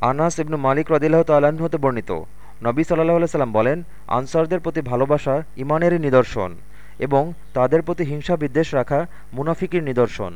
আনাস ইবনু মালিক রদিল্লাহ তাল্লাহ্ন হতে বর্ণিত। নবী সাল্লাহ সাল্লাম বলেন, আনসারদের প্রতি ভালোবাসা ইমানেরই নিদর্শন এবং তাদের প্রতি হিংসা বিদ্বেষ রাখা মুনাফিকির নিদর্শন।